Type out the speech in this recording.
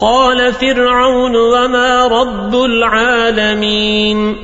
قال فرعون وما رب العالمين